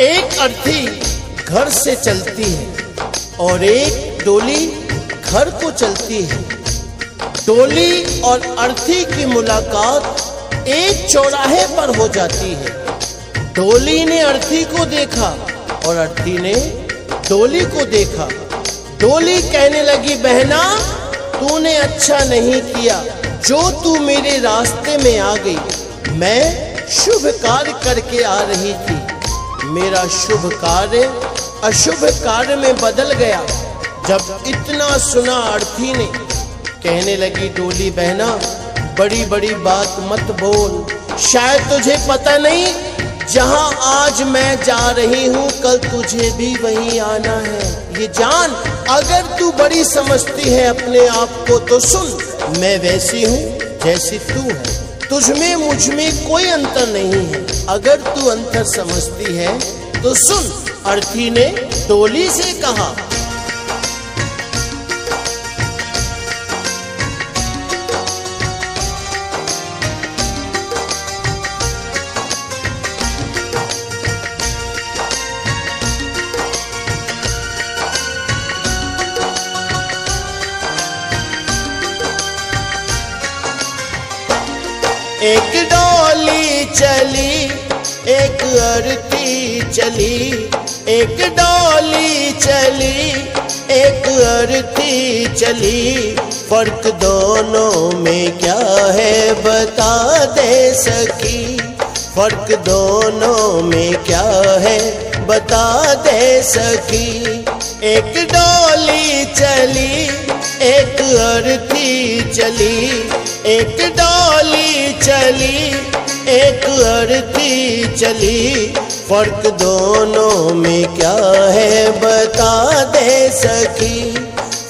एक अर्थी घर से चलती है और एक डोली घर को चलती है। डोली और अर्थी की मुलाकात एक चौराहे पर हो जाती है। डोली ने अर्थी को देखा और अर्थी ने डोली को देखा। डोली कहने लगी, बहना, तूने अच्छा नहीं किया। जो तू मेरे रास्ते में आ गई, मैं शुभ कार्य करके आ रही थी। मेरा शुभ कार्य अशुभ कार्य में बदल गया। जब इतना सुना अर्थी ने, कहने लगी डोली बहना बड़ी बड़ी बात मत बोल। शायद तुझे पता नहीं, जहाँ आज मैं जा रही हूँ, कल तुझे भी वहीं आना है। ये जान, अगर तू बड़ी समझती है अपने आप को तो सुन, मैं वैसी हूँ जैसी तू है। तुझ में, मुझमें कोई अंतर नहीं है। अगर तू अंतर समझती है तो सुन, अर्थी ने डोली से कहा एक डोली चली, एक अरती चली, एक डोली चली, एक अरती चली। फ़र्क दोनों में क्या है बता दे सकी फ़र्क दोनों में क्या है बता दे सकी एक डोली चली, एक अर्थी चली एक डाली चली, एक अर्थी चली। फ़र्क दोनों में क्या है बता दे सकी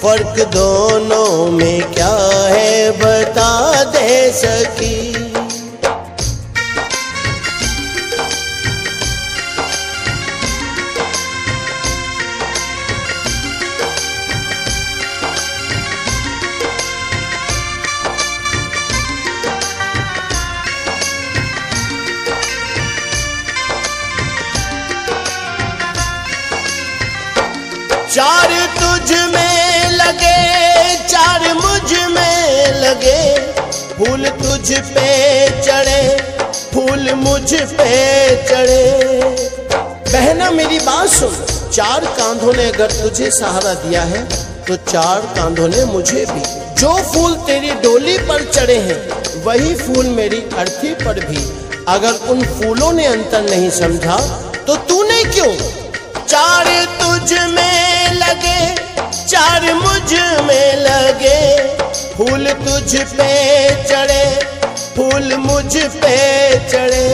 फ़र्क दोनों में क्या है बता दे सकी फूल तुझ पे चढ़े, फूल मुझ पे चढ़े। बहना, मेरी बात सुन। चार कांधों ने अगर तुझे सहारा दिया है तो चार कांधों ने मुझे भी। जो फूल तेरी डोली पर चढ़े हैं, वही फूल मेरी अर्थी पर भी। अगर उन फूलों ने अंतर नहीं समझा तो तूने क्यों? चार तुझ में लगे, चार मुझमें लगे। फूल तुझ पे चढ़े, फूल मुझ पे चढ़े।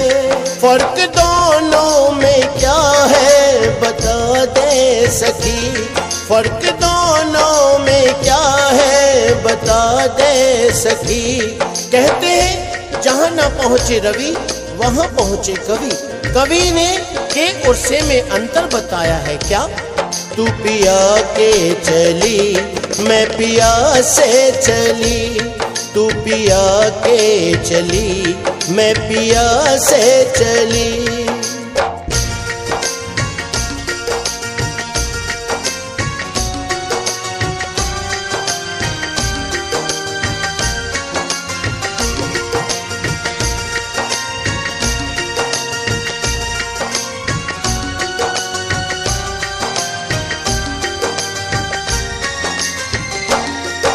फ़र्क दोनों में क्या है बता दे सखी। फ़र्क दोनों में क्या है बता दे सखी। कहते हैं, जहाँ ना पहुँचे रवि, वहाँ पहुँचे कवि। कवि ने के और से में अंतर बताया है क्या? तू पिया के चली, मैं पिया से चली। तू पिया के चली, मैं पिया से चली।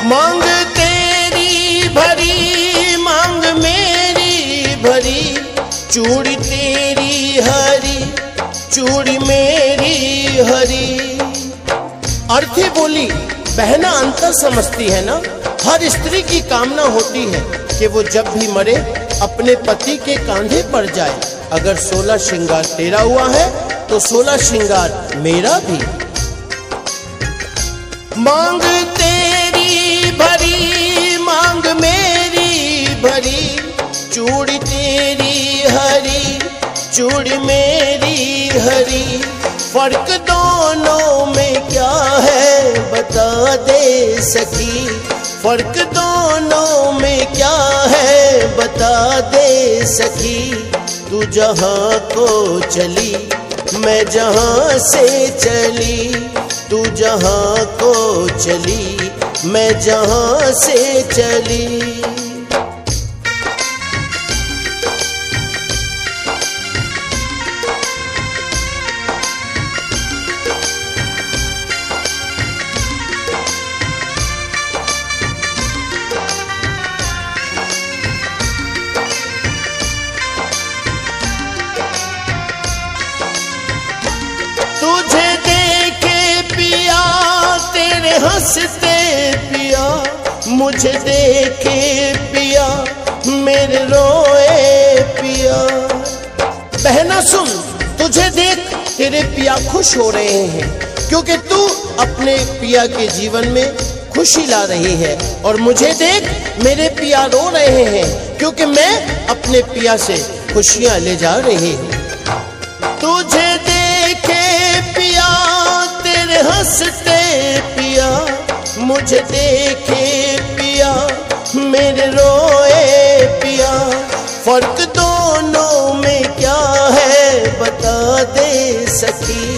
मांग तेरी भरी, मांग मेरी भरी। चूड़ी तेरी हरी, चूड़ी मेरी हरी। अर्थी बोली, बहना अंतर समझती है ना? हर स्त्री की कामना होती है कि वो जब भी मरे, अपने पति के कांधे पर जाए। अगर सोलह श्रृंगार तेरा हुआ है तो सोलह श्रृंगार मेरा भी। मांग चूड़ी मेरी हरी। फ़र्क दोनों में क्या है बता दे सकी फ़र्क दोनों में क्या है बता दे सकी तू जहाँ को चली, मैं जहाँ से चली। तू जहाँ को चली, मैं जहाँ से चली। तुझे देखे पिया, तेरे हँसते पिया, मुझे देखे पिया, मेरे रोए पिया। बहना सुन, तुझे देख तेरे पिया खुश हो रहे हैं, क्योंकि तू अपने पिया के जीवन में खुशी ला रही है, और मुझे देख मेरे पिया रो रहे हैं, क्योंकि मैं अपने पिया से खुशियाँ ले जा रही हूँ। हँसते पिया, मुझे देखे पिया, मेरे रोए पिया। फ़र्क दोनों में क्या है बता दे सकी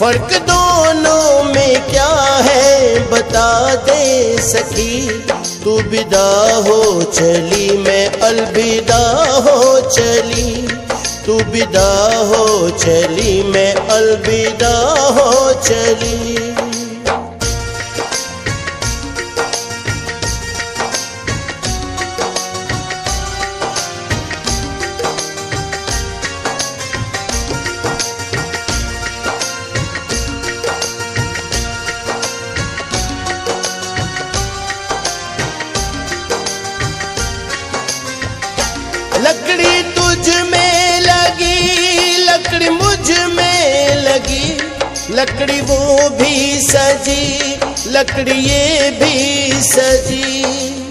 फ़र्क दोनों में क्या है बता दे सकी तू विदा हो, चली मैं अलविदा हो, चली। तू विदा हो, चली मैं अलविदा हो, चली। लकड़ी वो भी सजी, लकड़ी ये भी सजी।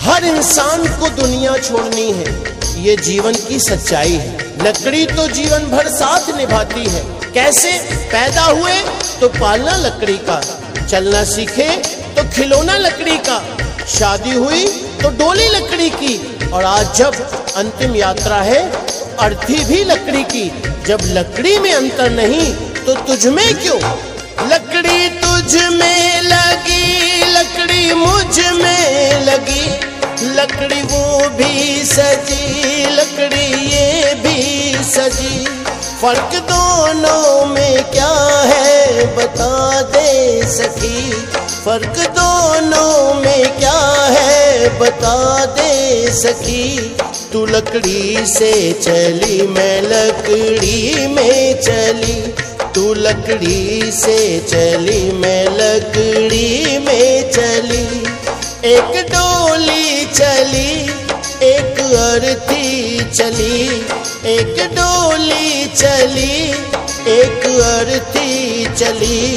हर इंसान को दुनिया छोड़नी है, ये जीवन की सच्चाई है। लकड़ी तो जीवन भर साथ निभाती है। कैसे? पैदा हुए तो पालना लकड़ी का, चलना सीखे तो खिलौना लकड़ी का, शादी हुई तो डोली लकड़ी की, और आज जब अंतिम यात्रा है, अर्थी भी लकड़ी की। जब लकड़ी में अंतर नहीं तो तुझ में क्यों? लकड़ी तुझ में लगी, लकड़ी मुझमें लगी। लकड़ी वो भी सजी, लकड़ी ये भी सजी। फ़र्क दोनों में क्या है बता दे सखी। फ़र्क दोनों में क्या है बता दे सखी। तू लकड़ी से चली, मैं लकड़ी में चली। तू लकड़ी से चली, मैं लकड़ी में चली। एक डोली चली, एक अर्थी चली। एक डोली चली, एक अर्थी चली।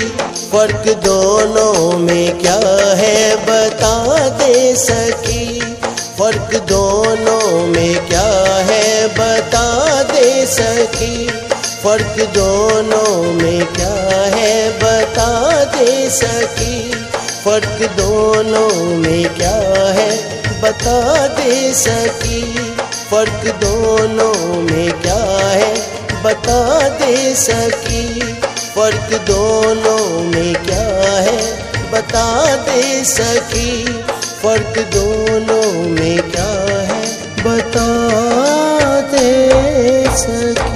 फ़र्क दोनों में क्या है बता दे सकी फ़र्क दोनों में क्या है बता दे सकी फ़र्क दोनों में क्या है बता दे सकी फ़र्क दोनों में क्या है बता दे सकी फ़र्क दोनों में क्या है बता दे सकी फ़र्क दोनों में क्या है बता दे सकी फ़र्क दोनों में क्या है बता दे सकी